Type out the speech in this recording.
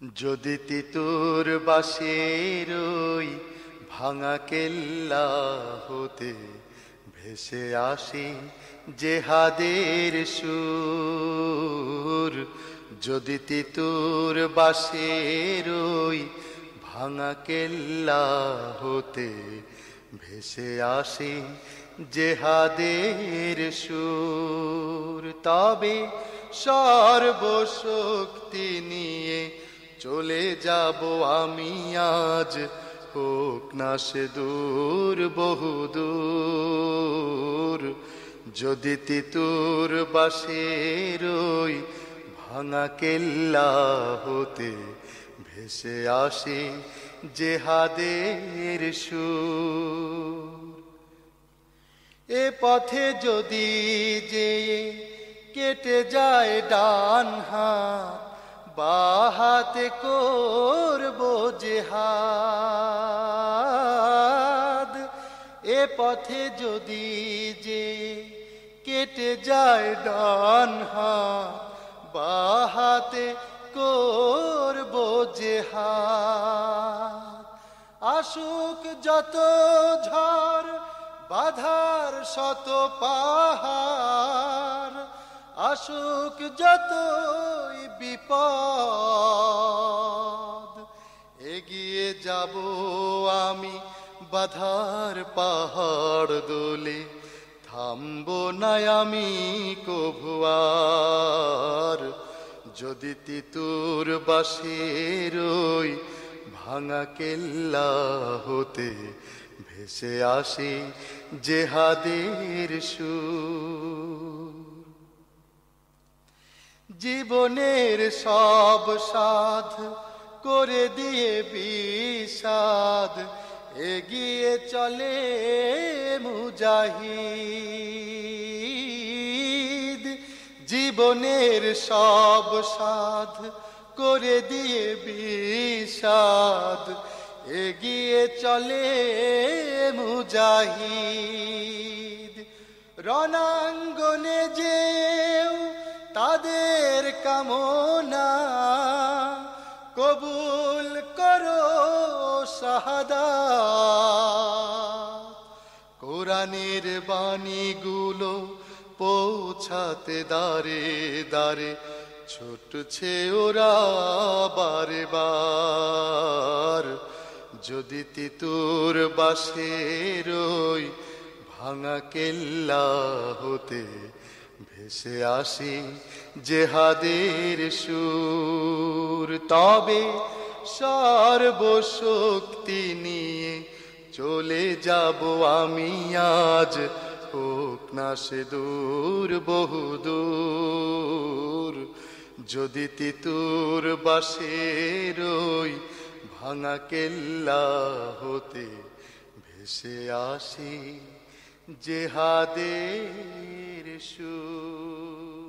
যদি তিতুর বাসের ওই ভাঙা কেল্লা হতে ভেসে আসি জেহাদের সুর, যদি তিতুর বাসের ওই ভাঙা কেল্লা হতে ভেসে আসি জেহাদের সুর, তবে সর্বশক্তি নিয়ে চলে যাব আমি আজ। হোক না সে দূর বহুদূর যদি তিতুর বাসের ওই ভাঙা কেল্লা হতে, ভেসে আসে জেহাদের সুর। এ পথে যদি যে কেটে যায় ডান হাত করব জেহাদ। এ পথে যদি যে কেটে যায় ডান হাত বাহাতে করব জেহাদ। আসুক যত ঝড়, বাধার শত পাহাড়, আসুক যতই বিপদ যাব আমি বাধার পাহাড় দোলে। থামবো না আমি কভুয়ার যদি তিতুর বাসের ওই ভাঙা কেল্লা হতে ভেসে আসে জেহাদের সুর। জীবনের সব সাধ করে দিয়ে বিষাদ এগিয়ে চলে মুজাহিদ। জীবনের সব সাধ করে দিয়ে বিষাদ এগিয়ে চলে মুজাহিদ। রণাঙ্গনে যেও তাদের কামনা করো শাহাদা। কোরআনের বাণীগুলো পৌঁছাতে দারে দারে ছুটছে ওরা বারে বার যদি তিতুর বাসের ওই ভাঙা কেল্লা হতে ভেসে আসি জেহাদের সুর, তবে সর্বশক্তি নিয়ে চলে যাব আমি আজ। হোক না সে দূর বহুদূর যদি তিতুর বাসের ওই ভাঙা কেল্লা হতে ভেসে আসি জেহাদের সুর।